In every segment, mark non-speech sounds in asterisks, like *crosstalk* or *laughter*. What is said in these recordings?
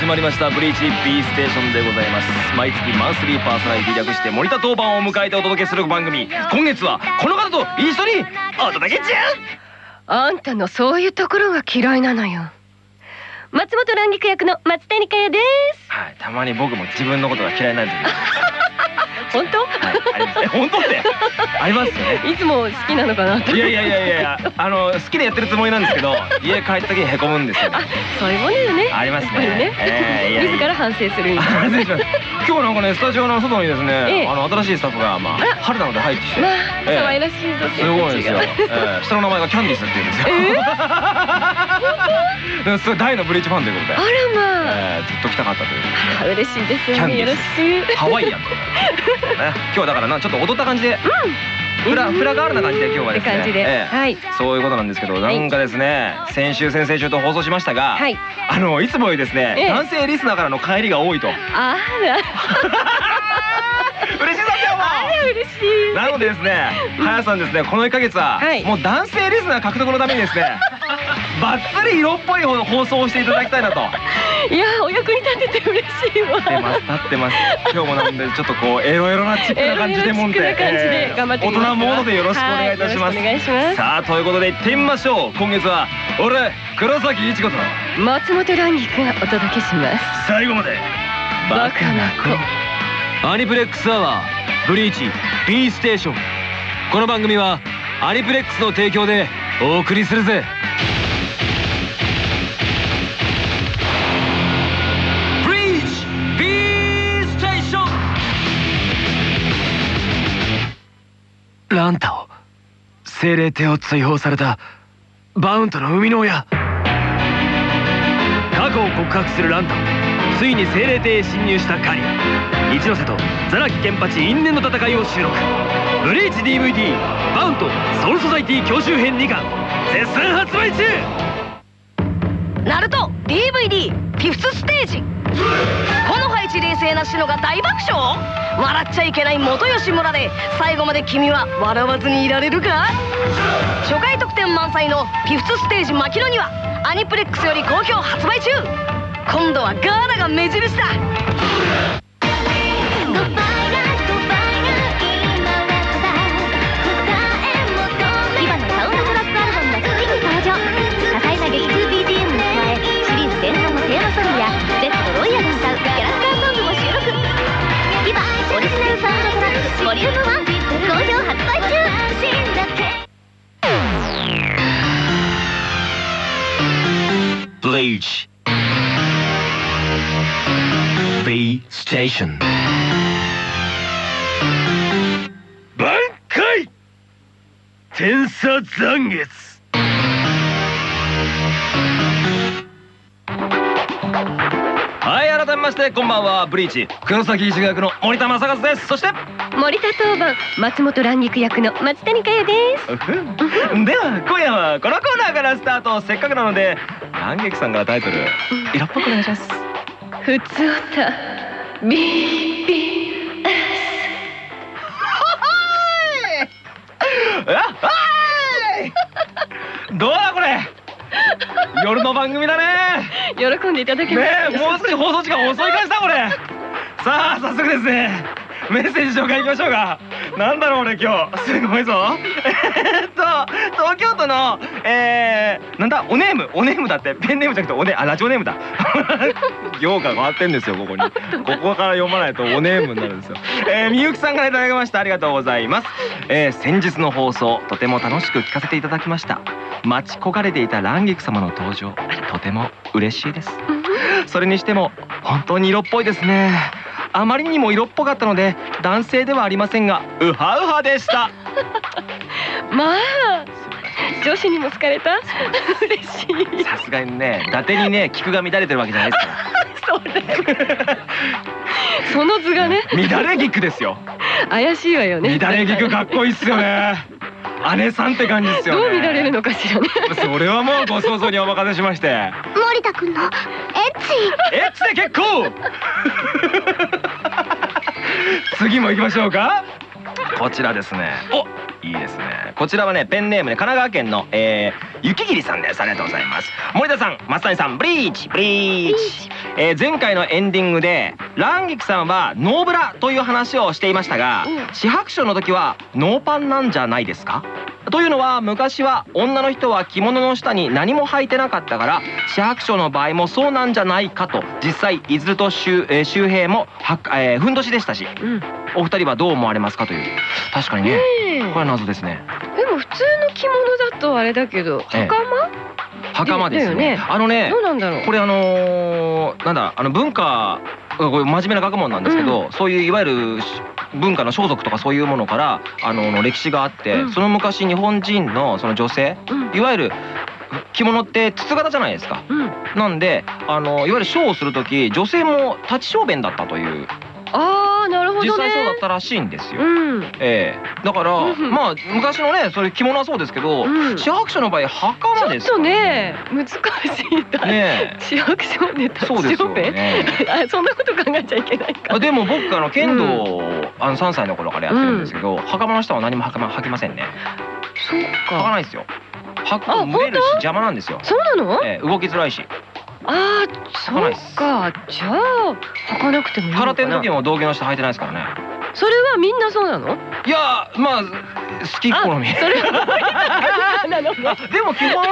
始まりましたブリーチ B ステーションでございます。毎月マンスリーパーソナリティ略して森田当番を迎えてお届けする番組。今月はこの方と一緒にお届け中。あんたのそういうところが嫌いなのよ。松本蘭菊役の松谷香也です。はいたまに僕も自分のことが嫌いになる時本当、はい、本当って？ありますよね。いつも好きなのかなっていやいやいやいやあの好きでやってるつもりなんですけど家帰った時へこむんですよね。そういうものよね。ありますね。ね、えー自ら反省するみたいな。今日なんかねスタジオの外にですね、ええ。あの新しいスタッフがまああ春なので入ってきて、まあええ。可愛らしいぞすごいですよ、ええ。下の名前がキャンディスって言うんですよ、*laughs* ですごい大のブリーチファンということで、あらまあ。ええずっと来たかったという。あ嬉しいですよキャンディねよろーしく。ハワイアンと。か、ね、今日はだからなちょっと踊った感じで、フラフラガールな感じで今日はですね。そういうことなんですけどなんかですね先週先々週と放送しましたが、はい。あのいつもよりですね、ええ。男性リスナーからの帰りが多いと。あら嬉しいですよも。うあら嬉しい。なのでですね、はやさんですね、この1ヶ月は、はい。もう男性リスナー獲得のためにですね、*laughs* バッツリ色っぽい放送をしていただきたいなと。いやお役に立てて嬉しいわ。立ってます、立ってます。今日もなんでちょっとこうエロエロなチックな感じでもんで、大人モードでよろしくお願いいたします。さあということで行ってみましょう。今月は俺黒崎一子と松本蘭菊がお届けします。最後まで。バカな子。アニプレックスアワーブリーチ B ステーション。この番組はアニプレックスの提供でお送りするぜランタオ精霊帝を追放されたバウントの生みの親。過去を告白するランタオついに精霊帝へ侵入したカリ。ア一ノ瀬とザラキケンパチ因縁の戦いを収録。ブリーチ DVD「バウントソウルソサイティ教習編2巻」絶賛発売中ナルト DVD フィフスステージ。この配置冷静なシノが大爆笑。笑っちゃいけない元吉村で最後まで君は笑わずにいられるか？初回特典満載のフィフスステージ牧野にはアニプレックスより好評発売中。今度はガーナが目印だ。B Station. 挽回!天差残月!はい改めましてこんばんは。ブリーチ。黒崎一学の森田正和です。そして森田当番松本蘭菊役の松谷香也です。では今夜はこのコーナーからスタート。せっかくなので蘭劇さんからタイトル。色っぽくお願いします。ふつおたどうだこれ。夜の番組だね。喜んでいただけまねすえもう少し放送時間遅い感じだこれ。さあ早速ですね。メッセージ紹介いきましょうかなんだろう俺今日。すごいぞ。えーっと東京都のえー、なんだ？おネーム？おネームだって。ペンネームじゃなくておねあラジオネームだ。*laughs* 行が変わってんですよここに。ここから読まないとおネームになるんですよ。えー、みゆきさんからいただきました。ありがとうございます。えー、先日の放送とても楽しく聞かせていただきました。待ち焦がれていた蘭菊様の登場。とても嬉しいです。それにしても本当に色っぽいですねあまりにも色っぽかったので男性ではありませんがウハウハでした。*laughs* まあ女子にも好かれた？嬉しい。さすがにね伊達にね菊が乱れてるわけじゃないですか *laughs* そうだよ。その図がね。ら乱れ菊ですよ。怪しいわよね。乱れ菊かっこいいっすよね姉さんって感じですよね。どう見られるのかしらね。それはもうご想像にお任せしまして。森田くんのエッチ。エッチで結構。*laughs* 次も行きましょうかこちらですね。おいいですね。こちらはねペンネームで神奈川県の、えー雪桐さんです。ありがとうございます。森田さん松谷さんブリーチブリーチ。えー前回のエンディングで蘭菊さんはノーブラという話をしていましたがうん。四白書の時はノーパンなんじゃないですか？というのは昔は女の人は着物の下に何も履いてなかったから四白書の場合もそうなんじゃないかと実際伊豆と周,、えー周平もは、えーふんどしでしたし。うんお二人はどう思われますかという。確かにね。えこれは謎ですね。でも普通の着物だとあれだけどええ。袴？袴ですよね。あのねどうなんだろう？これあのーなんだあの文化これ真面目な学問なんですけど、そういういわゆるし文化の装束とかそういうものからあの歴史があって、うん。その昔日本人のその女性うん。いわゆる着物って筒型じゃないですか。うん。なんであのいわゆるショーをする時女性も立ち小便だったというああなるほどね。実際そうだったらしいんですよ。うん。ええ。だからうん。まあ昔のねそれ着物はそうですけど、うん。四白書の場合袴ですちょっとね難しいだねえ。市役所で立そうですよね。*laughs* あそんなこと考えちゃいけないか。あでも僕あの剣道を、あの3歳の頃からやってるんですけど、袴の下は何も袴履きませんね。そう履かかないですよ。履くとあ蒸れるし邪魔なんですよ、そうなの？ええ動きづらいしああそうか。じゃあ履かなくてもいいのかな。空手の時も道着の下履いてないですからねそれはみんなそうなの？いやまあ好き好み。それは。*laughs* でも基本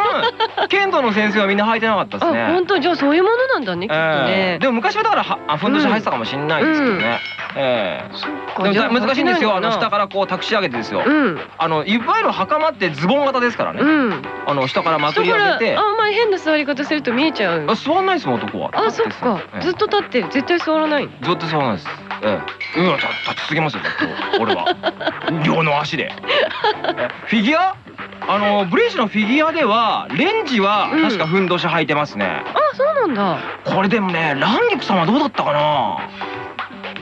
剣道の先生はみんな履いてなかったですね。あ本当？じゃあそういうものなんだねきっとね。ええでも昔はだからはあふんどし履いてたかもしれないですけどね、ええ。でも難しいんですよ。あの下かからこう託し上げてですよ、うん。あのいわゆる袴ってズボン型ですからね、うん。あの下からまくり上げて。あんまり変な座り方すると見えちゃう。あ座んないですもん男は。あそっか。てずっと立ってる。絶対座らないずっとそうなんです。ええ。うん、立立ち続けますよ。俺は。*laughs* 両の足で。えフィギュア？あのブレーシのフィギュアではレンジはうん確かふんどし履いてますね、あそうなんだこれでもねランギクさんはどうだったかな？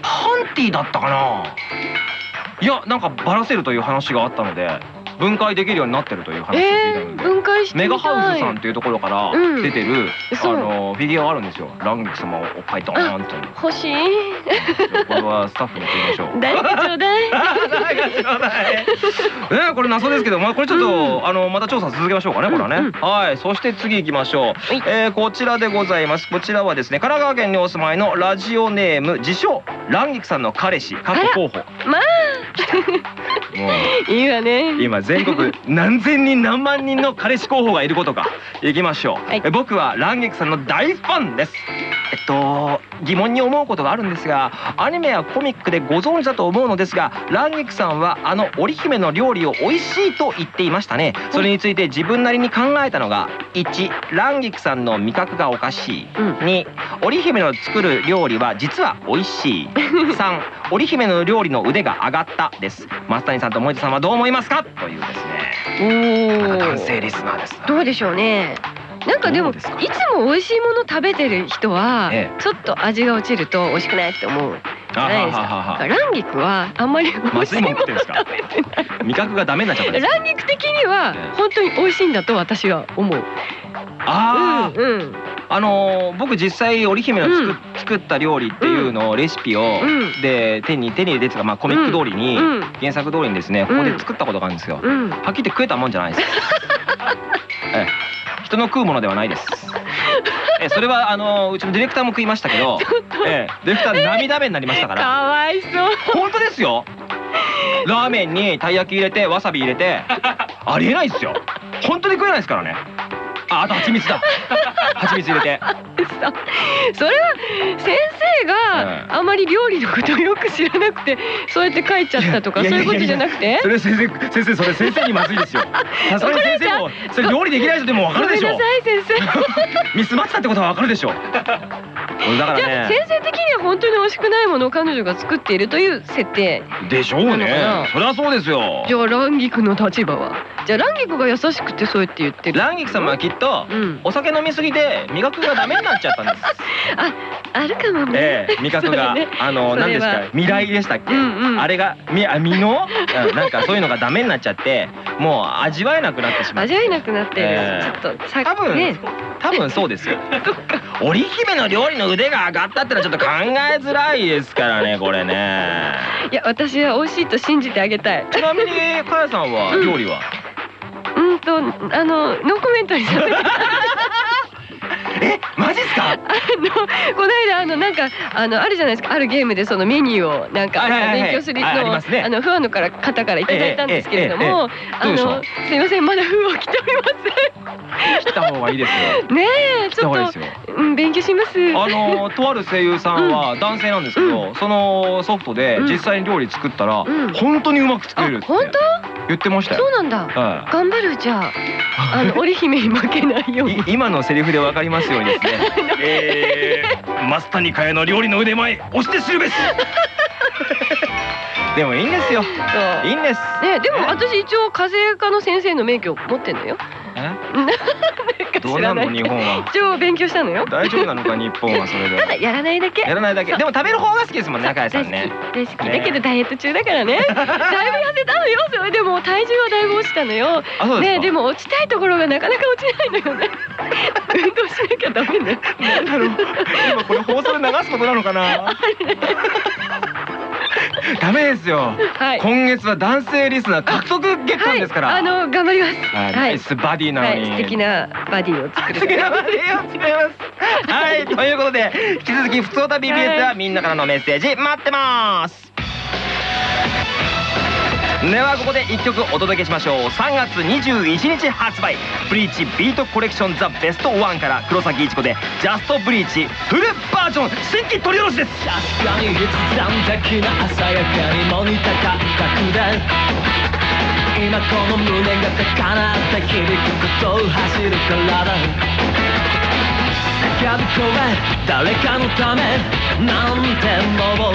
パンティだったかな？いやなんかバラせるという話があったので分解できるようになってるという話を聞いえー、たので、分解してみたいメガハウスさんっていうところからうん出てる、あのフィギュアがあるんですよランギク様をおっぱいドーンと欲しいこれはスタッフに言ってみましょう誰かちょうだい誰かちょうだい。*laughs* ねこれ謎ですけど、まあこれちょっと、あのまた調査続けましょうかねこれはね。うんはい。そして次行きましょう。いえーこちらでございます。こちらはですね神奈川県にお住まいのラジオネーム自称ランギクさんの彼氏過去候補。まあ。*laughs* いいわね今全国何千人何万人の彼氏候補がいることか。行きましょう、はい。え僕はランゲクさんの大ファンですと疑問に思うことがあるんですがアニメやコミックでご存知だと思うのですがランゲクさんはあの織姫の料理を美味しいと言っていましたね。それについて自分なりに考えたのが1ランゲクさんの味覚がおかしい。うん。2織姫の作る料理は実は美味しい。*laughs* 3織姫の料理の腕が上がったです。増谷さんと森田さんはどう思いますか？というですね。おお男性リスナーですどうでしょうねなんかでもいつも美味しいもの食べてる人はえちょっと味が落ちると美味しくないって思うじゃないですか。あはははは。ランギクはあんまり美味しいもの食べてない。味覚がダメになっちゃったんですか？ランギク的にはええ。本当に美味しいんだと私は思う。あー、うんうん。あのー僕実際織姫の作,、うん。作った料理っていうのをレシピを、うん。で手に手に入れてとかまあコミック通りに、うん。原作通りにですねここで作ったことがあるんですよ、うん。はっきり言って食えたもんじゃないです *laughs* ええ人の食うものではないです。ええそれはあのーうちのディレクターも食いましたけど、ええ、ディレクター涙目になりましたから。かわいそう。本当ですよ。ラーメンにたい焼き入れてわさび入れてありえないですよ。本当に食えないですからね。ああと蜂蜜だ。蜂蜜入れて。さそれは先生があまり料理のことをよく知らなくてそうやって書いちゃったとかそういうことじゃなくて？それ先生先生それ先生にまずいですよ。*laughs* さすがに先生もそれ料理できない人でもわかるでしょ。ごめんなさい先生。*laughs* ミスマッチだってことはわかるでしょ。*laughs* 俺だからね。先生的には本当に美味しくないものを彼女が作っているという設定。でしょうね。なそりゃそうですよ。じゃあランギクの立場は？じゃあランギクが優しくてそうやって言ってる。ランギク様はきっとうん。お酒飲みすぎて味覚がダメになっちゃったんです。ああるかもね、ええ味覚が、あの何ですか未来でしたっけ、あれがみあ身の、うんなんかそういうのがダメになっちゃってもう味わえなくなってしまって味わえなくなってる、ええ。ちょっとさ多分、ね。多分そうですよ。*laughs* 織姫の料理の腕が上がったってのはちょっと考えづらいですからねこれね。いや私は美味しいと信じてあげたい。ちなみにかやさんはうん。料理は、うん本当あのノーコメントにさせてえマジっすか？あのこの間あのなんかあのあるじゃないですか。あるゲームでそのメニューをなんか勉強するのをあのファンのから方からいただいたんですけれどもあのすいませんまだ封を来ており来た方がいいですよ。ませんねえちょっとうん勉強します。あのとある声優さんは男性なんですけど、そのソフトで実際に料理作ったら、うん。本当にうまく作れるってあ本言ってましたよ。そうなんだ。は頑張るじゃあ。あの *laughs* 織姫に負けないようい、に。い今のセリフでわかります？ようにですね。えー、増谷香代の料理の腕前押して知るべし。*laughs* でもいいんですよ。いいんです。ねでも私一応風邪科の先生の免許持ってんのよ。かどうなの知らない日本は。一応勉強したのよ。大丈夫なのか日本はそれで。ただやらないだけ。やらないだけ。でも食べる方が好きですもんね、中谷さんね。大好きだけどダイエット中だからね。*laughs* だいぶ痩せたのよ。それでも体重はだいぶ落ちたのよ。あ、そうですか。ねでも落ちたいところがなかなか落ちないのよね。*laughs* 運動しなきゃダメね。なんだろう。今これ放送で流すことなのかな。*laughs* *laughs* ダメですよ。はい。今月は男性リスナー獲得月間ですから。はい、あの頑張ります。はいスバディなのに。はい、素敵なバディを作る素敵なバディを作ります。はい、ということで引き続きふつおた BBS ではみんなからのメッセージ待ってます。ではここで1曲お届けしましょう。3月21日発売。ブリーチビートコレクションザベストワンから黒崎一子でジャストブリーチフルバージョン。新規取り下ろしです。確かに必然的な鮮やかにも似た感覚で。今この胸が高鳴って響くことを走るから。だ叫び声誰かのためなんてもう。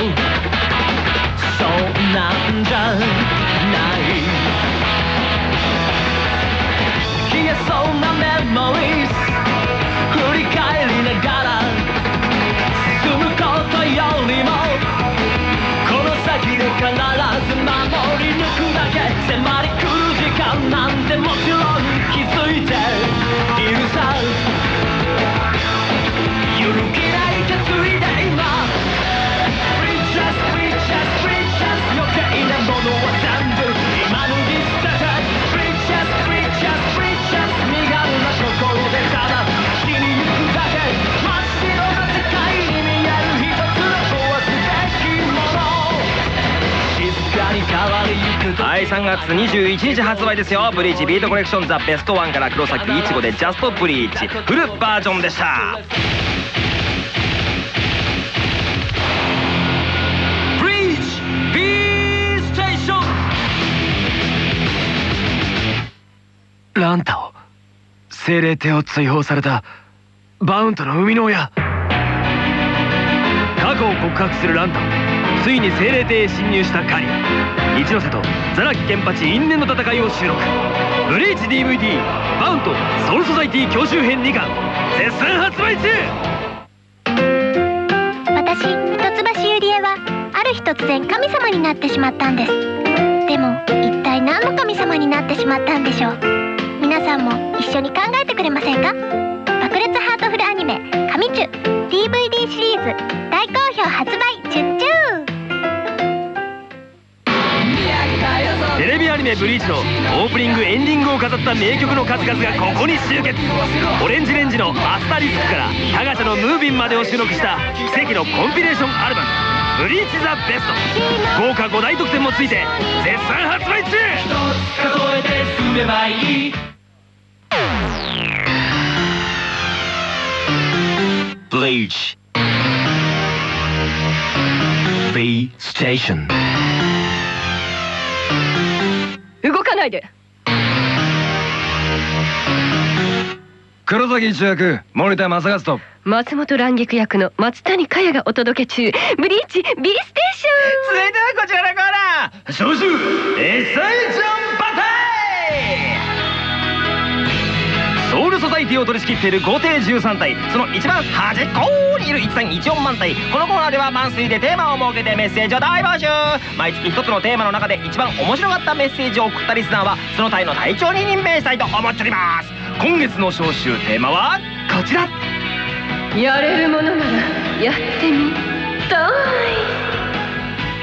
そうなんじゃない消えそうなメモリー振り返りながら進むことよりもこの先で必ず守り抜くだけ。迫り来る時間なんてもちろん気づいている。3月21日発売ですよ。ブリーチビートコレクションザベストワンから黒崎いちごでジャストブリーチ。フルバージョンでした。ランタを精霊帝を追放されたバウントの生みの親。過去を告白するランタをついに精霊帝へ侵入したカリ。ア一ノ瀬とザラキケンパチ因縁の戦いを収録。ブリーチ DVD バウントソウルソサイティ教習編2巻絶賛発売中。私一橋ゆりえはある日突然神様になってしまったんです。でも一体何の神様になってしまったんでしょう？皆さんも一緒に考えてくれませんか？爆裂ハートフルアニメ「神チュ」DVD シリーズ大好評発売チレビアニメ「ブリーチ」のオープニングエンディングを飾った名曲の数々がここに集結。オレンジレンジの「アスタリスク」から「タガチャのムービン」までを収録した奇跡のコンピレーションアルバム「ブリーチ・ザ・ベスト」豪華5大特典もついて絶賛発売中。数えて進めばいいブリーチ B ステーション動かないで。黒崎一役森田正和と松本蘭菊役の松谷香也がお届け中。ブリーチ B ステーション。続いてはこちらのコーナー招集エッサイジョンイティを取り仕切っている豪邸13体。その一番端っこにいる1314万体。このコーナーではマンスリーでテーマを設けてメッセージを大募集。毎月一つのテーマの中で一番面白かったメッセージを送ったリスナーはその隊の隊長に任命したいと思っております。今月の招集テーマはこちら。やれるものならやってみた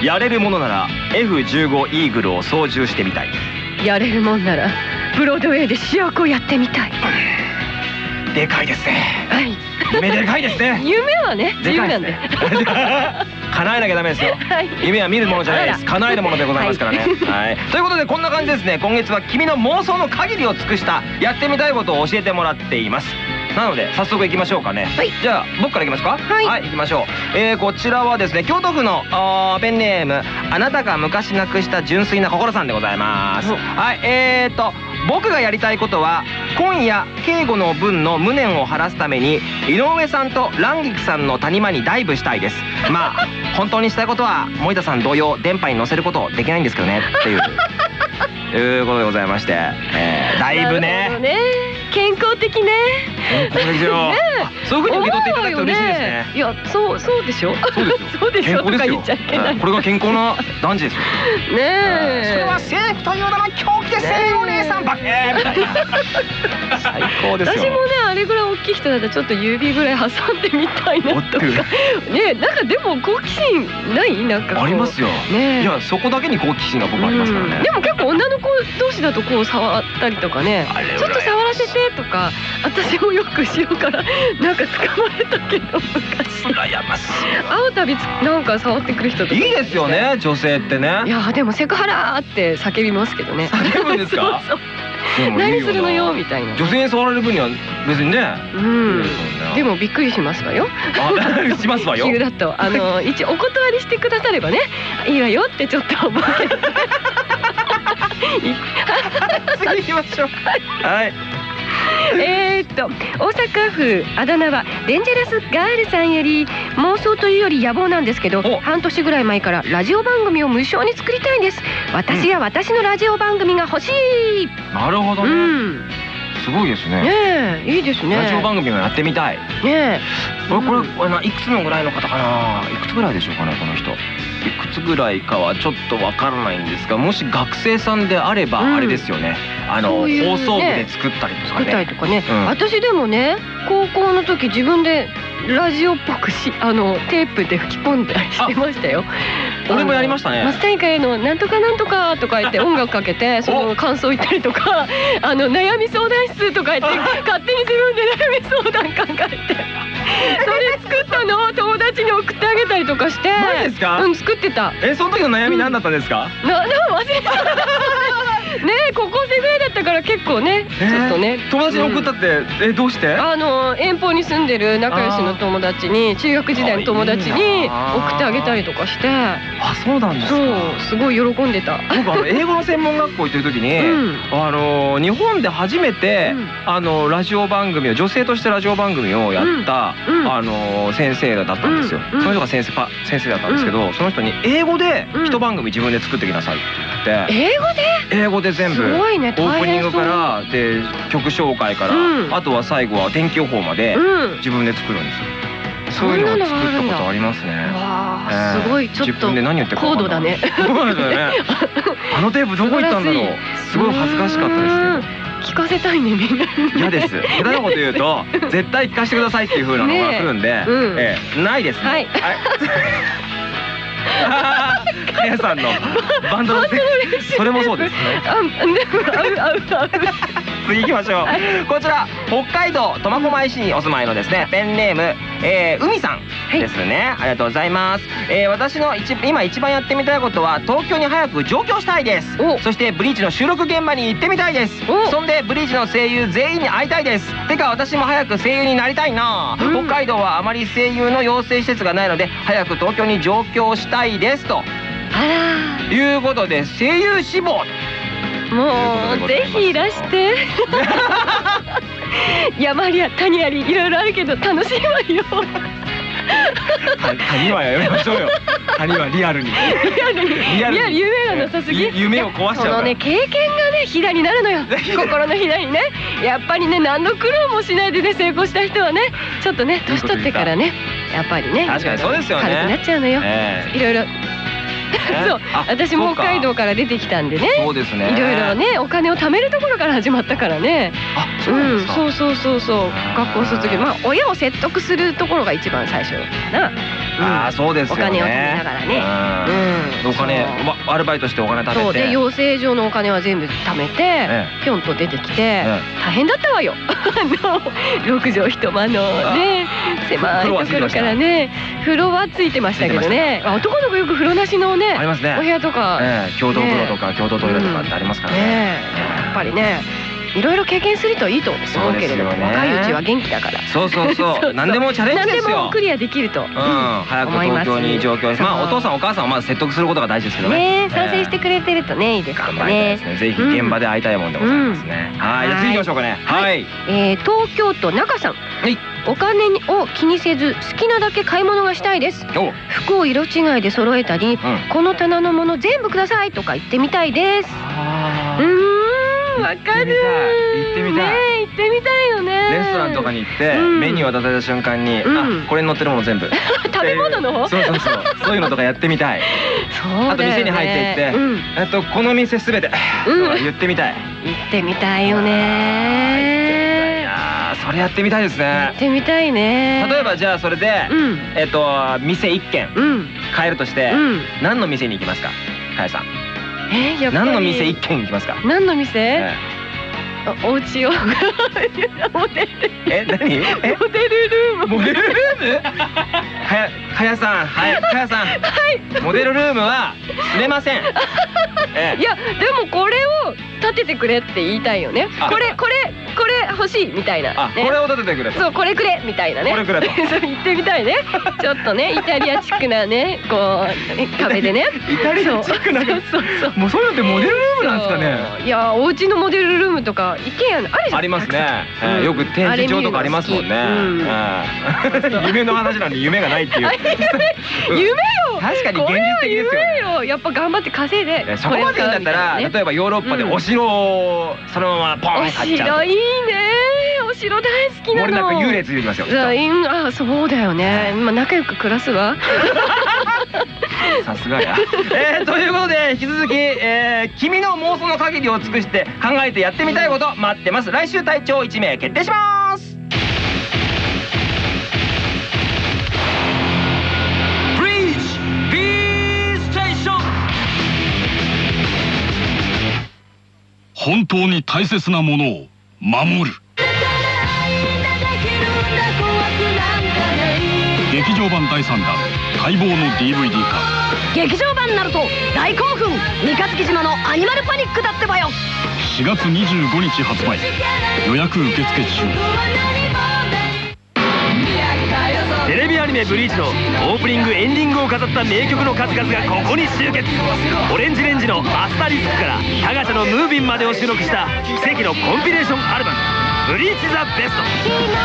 やれるものなら F15 イーグルを操縦してみたい。い。やれるもんならブロードウェイで主役をやってみたいでかいですね。はい。夢でかいですね。*laughs* 夢はね自由なんで。*laughs* 叶えなきゃダメですよ。*laughs* はい。夢は見るものじゃないです。叶えるものでございますからね、ははい。ということでこんな感じですね。今月は君の妄想の限りを尽くしたやってみたいことを教えてもらっています。なので早速行きましょうかね、はい。じゃあ僕から行きますか？はい。行きましょう、えー、こちらはですね京都府のペンネームあなたが昔なくした純粋な心さんでございます。お。はい。えーと僕がやりたいことは今夜敬語の分の無念を晴らすために井上さんと蘭菊さんの谷間にダイブしたいです。まあ *laughs* 本当にしたいことは森田さん同様電波に乗せることできないんですけどねっていう。*laughs* いうことでございまして、えー、だいぶなるほどね健康的ね。健康ですよそういうふうに受け取っていただくと嬉しいですね。いやそうそうでしょ？そうですよ。*laughs* そうでしょ？健康ですよ。これが健康な男児ですよ。ねえ。それは政府という名の狂気ですよお姉さんばっ最高ですよ。私もねあれぐらい大きい人だったらちょっと指ぐらい挟んでみたいなとか。ねなんかでも好奇心ない？なんかありますよ。ねえ。いやそこだけに好奇心が僕ありますからね。うん。でも結構女の子同士だとこう触ったりとかね。ちょっと触らせてとか私もよく後ろからなんか掴まれたけど昔。羨まし会うたびつなんか触ってくる人とか。いいいですよね女性ってね。いやでもセクハラーって叫びますけどね。叫ぶんですか？そうそう。何するのよみたいな。女性に触られる分には別にね。うん。いいでもびっくりしますわよ。あしますわよ。*laughs* 急だとあの一応お断りしてくださればねいいわよってちょっと思って *laughs* 次行きましょう。はいえーっと大阪府あだ名はデンジャラスガールさんより妄想というより野望なんですけどお。半年ぐらい前からラジオ番組を無償に作りたいんです。私や私のラジオ番組が欲しい。なるほどうねんすごいですね。ねえいいですね。ラジオ番組もやってみたい。ねこれこれうんこれないくつのぐらいの方かな？いくつぐらいでしょうかねこの人。いくつぐらいかはちょっとわからないんですがもし学生さんであればうん。あれですよね、あのそういうね放送部で作ったりとか作ったりねとかね、うん。私でもね高校の時自分でラジオっぽくしあのテープで吹き込んだりしてましたよ俺もやりましたね。松谷会のなんとかなんとかとか言って *laughs* 音楽かけてその感想言ったりとかあの悩み相談室とか言って *laughs* 勝手に自分で悩み相談考えて。それ作ったの？を友達に送ってあげたりとかして。マジですか？うん作ってた。えその時の悩み何だったんですか、なな忘れた。*laughs* ね高校生ぐらいだったから結構ねちょっとね。友達に送ったって、えどうして？あの遠方に住んでる仲良しの友達に中学時代の友達に送ってあげたりとかして。あそうなんですか？そうすごい喜んでた。僕あの *laughs* 英語の専門学校行ってる時に、うん。あの日本で初めて、うん。あのラジオ番組を女性としてラジオ番組をやった、あの先生だったんですよ、その人が先生パ先生だったんですけど、その人に英語でうん。一番組自分で作ってきなさいってて、英語英語で全部。すごいね。オープニングか大らで曲紹介から、うん。あとは最後は天気予報までうん。自分で作るんですよ、そういうのを作ったことありますね。すごい。ちょっ自と分で何言ってるか分かんない。高度だね。*laughs* あのテープどこ行ったんだろう。すごい恥ずかしかったですけど。うん。聞かせたいねみんなに。嫌です。下手なこと言うと *laughs* 絶対聞かせてくださいっていう風なのが来るんで、ないです。ねはいはいかやさんのバンドのせ *laughs* それもそうですね。次行きましょう、はいこちら北海道苫小牧市にお住まいのですねペンネーム、えー、海さんですね、ありがとうございます、えー私の一今一番やってみたいことは東京に早く上京したいですおそしてブリーチの収録現場に行ってみたいですおそんでブリーチの声優全員に会いたいですてか私も早く声優になりたいな、うん北海道はあまり声優の養成施設がないので早く東京に上京したいですとあいうことで声優志望。らもうぜひいらして。*laughs* 山や谷ありいろいろあるけど楽しいわよ。谷はやめましょうよ。谷はリアルに。リアルに。夢がなさすぎ。ゆ夢を壊しちゃうそのね経験がねひだになるのよ。*laughs* 心のひだにね。やっぱりね何の苦労もしないでね成功した人はねちょっとね年取ってからねやっぱりね確かにそうですよね。軽くなっちゃうのよ。えいろいろえそう。あ私も北海道から出てきたんでね。そうですね。いろいろねお金を貯めるところから始まったからね。あそうなんですか、そうそうそうそう。学校卒業。まあ親を説得するところが一番最初かな。うんああそうですよね。お金を貯めながらね。うん。お金アルバイトしてお金貯めて。そう。で養成所のお金は全部貯めて、えぴょんと出てきて、え大変だったわよ。*laughs* あの6畳一間のね狭いところからね風呂はついてましたけどね。あ男の子よく風呂なしのねお部屋とか、ええ。共同風呂とか共同トイレとかってありますからね。やっぱりねいろいろ経験するといいと思うけれども、ね。若いうちは元気だから。そうそうそう。*laughs* 何でもチャレンジ何でよ。ですもクリアできると、うん。早く東京に上京してまあお父さんお母さんをまず説得することが大事ですけどね。ねえ賛成してくれてるとねいいです頑よ張りたいですね。ねぜひ現場で会いたいもんでございますね。はい。じゃあ次行きましょうかね。はい。えー東京都中さん。はい。お金を気にせず好きなだけ買い物がしたいです。お。服を色違いで揃えたり、ん。この棚のもの全部くださいとか言ってみたいですわかる行ってみたい。行ってみたいよねレストランとかに行ってうん。メニュー渡された瞬間にうん。あこれに載ってるもの全部。*laughs* 食べ物の？方そうそうそう。そういうのとかやってみたい。そうだよね。あと店に入っていってうん。えっとこの店すべてうん。言ってみたい。行ってみたいよいねそれやってみたいです行ねってみたいね例えばじゃあそれでうん。えっと店一軒うん。変えるとしてうん。何の店に行きますかかやさんえやっぱり。何の店一軒行きますか？何の店、えあお家を。モデルえ何えモデルルーム。モデルルーム？かやかやさん。はいかやさん。モデルルームは住めません。*laughs* えいやでもこれを立ててくれって言いたいよね。これこれ欲しいみたいな。ね。あこれを立ててくれと。そうこれくれみたいなね。これくれと。*laughs* そう言ってみたいね。*laughs* ちょっとねイタリアチックなねこうね壁でね。*laughs* イタリアチックなそう。そうそうもう。そういうのってモデルルームなんですかね。いやお家のモデルルームとか一軒家のあるじゃん。ありますね、えうん。ーよく展示場とかありますもんね、あれ見るのえー。夢の話なんで夢がないっていう。あ夢よ確かに現実的ですよね。やっぱ頑張って稼いでえそこまでいいんだったら、ね。例えばヨーロッパでお城をそのままポンお買っちゃう城いいね。お城大好きなの。森なんか優劣出てきますよあそうだよね。まあ仲良く暮らすわ。さすがや、えー、ということで引き続き、えー、君の妄想の限りを尽くして考えてやってみたいこと待ってます。来週隊長1名決定します本当に大切なものを守る。劇場版第3弾待望の DVD 化。劇場版ナルト大興奮。三日月島のアニマルパニックだってばよ。4月25日発売。予約受付中ニメ「ブリーチ」のオープニングエンディングを飾った名曲の数々がここに集結。オレンジレンジの「アスタリスク」からタガチャの「ムービン」までを収録した奇跡のコンピレーションアルバム「ブリーチ・ザ・ベスト」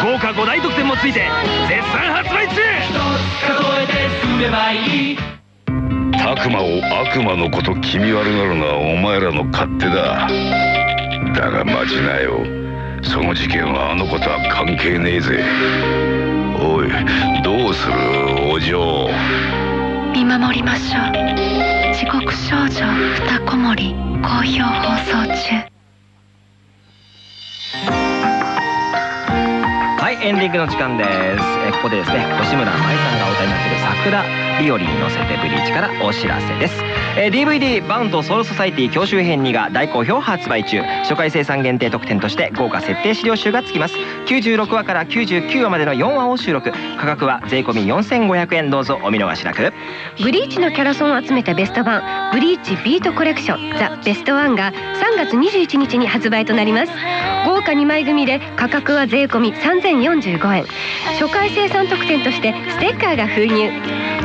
豪華5大特典もついて絶賛発売中。数えて進めばいい悪魔を悪魔のこと気味悪がるのはお前らの勝手だ。だが待ちなよ。その事件はあの子とは関係ねえぜ。おいどうするお嬢。見守りましょう。地獄少女二子守好評放送中。はいエンディングの時間です、えーここでですね吉村舞さんがお歌いになっている桜日和に乗せてブリーチからお知らせです、えー DVD バウンドソウルソサイティ教習編2が大好評発売中。初回生産限定特典として豪華設定資料集が付きます。96話から99話までの4話を収録。価格は税込み4500円。どうぞお見逃しなく。ブリーチのキャラソンを集めたベスト版ブリーチビートコレクションザ・ベストワンが3月21日に発売となります。豪華2枚組で価格は税込み3045円。初回生産特典としてステッカーが封入。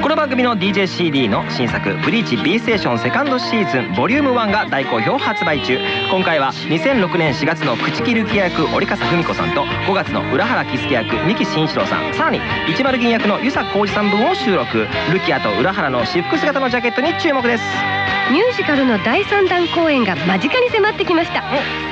この番組の DJCD の新作「ブリーチ B ステーションセカンドシーズンボリューム1が大好評発売中。今回は2006年4月の朽木ルキ役折笠文子さんと5月の浦原喜助役三木慎一郎さん。さらに一丸銀役の遊佐浩二さん分を収録。ルキアと浦原の私服姿のジャケットに注目です。ミュージカルの第3弾公演が間近に迫ってきました。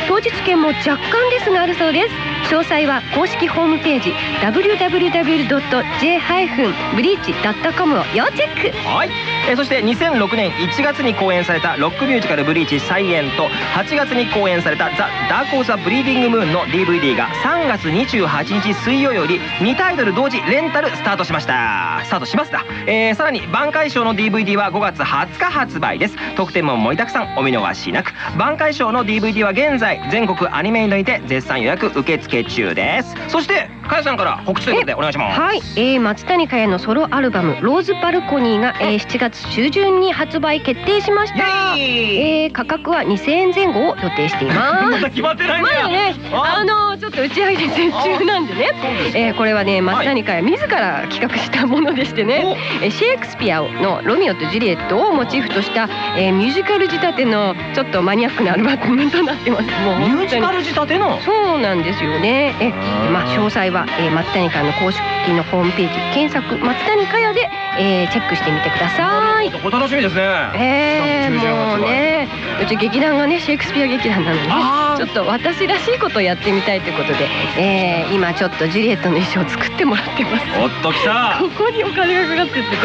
当日券も若干ですがあるそうです詳細は公式ホームページ www.j-breach.com を要チェック。はい、えーそして2006年1月に公演されたロックミュージカル「ブリーチ再演」と8月に公演された「 The Dark of the Bleeding Moon」の DVD が3月28日水曜より2タイトル同時レンタルスタートしました。スタートしますだ、えーさらに卍解ショーの DVD は5月20日発売です。特典も盛りだくさん。お見逃しなく。卍解ショーの DVD は現在全国アニメイトにて絶賛予約受付中です。そしてかやさんから告知ということでお願いします。はい、えー、松谷香也のソロアルバム「ローズバルコニーが」えー7月中旬に発売決定しました。えー、価格は2000円前後を予定していま *laughs* ますだ決まってないんだ。よまだね、あのちょっと打ち上げ戦中なんでね、えー、これはね松谷香也自ら企画したものでしてね、えーシェイクスピアの「ロミオとジュリエット」をモチーフとした、えーミュージカル仕立てのちょっとマニアックなアルバムとなってます。もうミュージカル仕立ての？そうなんですよね。え、まあ詳細は、えー、松谷香の公式のホームページ検索松谷香也で、えーチェックしてみてください。お楽しみですね。えー、4月中旬もうね、うち劇団がねシェイクスピア劇団なので、ねちょっと私らしいことをやってみたいということで、えー、今ちょっとジュリエットの衣装を作ってもらってます。おっときた。ここにお金がかかってって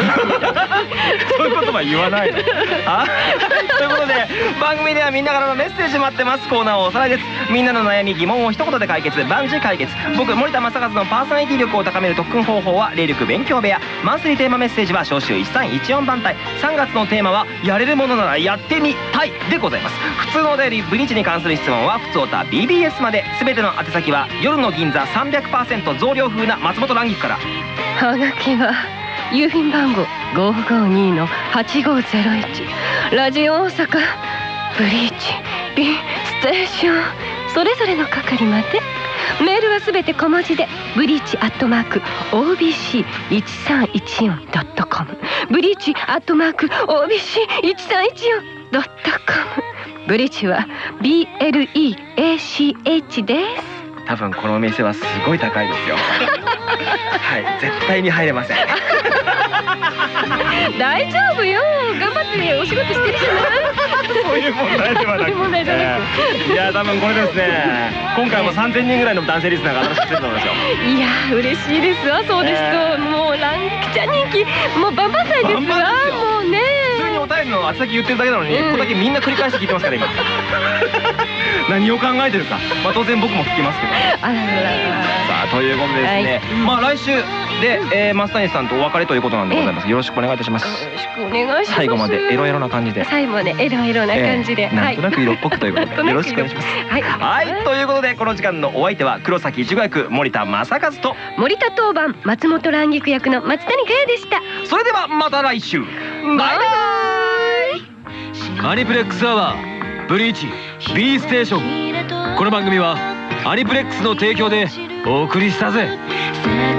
*laughs* そういう言葉言わないということで番組ではみんなからのメッセージ待ってます。コーナーをおさらいです。みんなの悩み疑問を一言で解決万事解決。僕森田正和のパーソナリティ力を高める特訓方法は霊力勉強部屋。マンスリーテーマメッセージは召集1314番隊。3月のテーマはやれるものならやってみたいでございます。普通のお便りブリーチに関する質問は普通おた BBS まで。全ての宛先は夜の銀座300%増量風な松本蘭菊から。はがきは郵便番号552の8501ラジオ大阪ブリーチ B ステーション。それぞれの係まで。メールはすべて小文字でブリーチアットマーク OBC1314.com ブリーチアットマーク OBC1314.com ブリーチは BLEACH です。多分このお店はすごい高いですよ。はい絶対に入れません。*laughs* 大丈夫よ。頑張ってお仕事してるじゃないそういう問題ではなくそういや多分これですね。今回も3000人ぐらいの男性リスナーが新しくしてると思いますよいやー嬉しいですわ。そうです。と、えもうランキちゃん人気もうバンバン祭ですわ。もうね。普通にお便りの宛先言ってるだけなのに、うんここだけみんな繰り返して聞いてますから今。*laughs* 何を考えてるか。まあ当然僕も聞きますけど。さあということでですね、まあ来週で、えー、増谷さんとお別れということなんでございます。よろしくお願いいたします。よろしくお願いします。最後までエロエロな感じで。最後までエロエロな感じで、えーなんとなく色っぽくということで、*laughs* よろしくお願いします。はい、はい。ということでこの時間のお相手は黒崎一護役森田正和と。森田当番松本蘭菊役の松谷佳也でした。それではまた来週。バイバイ。アニプレックスアワーブリーチ B ステーション。この番組はアニプレックスの提供でお送りしたぜ「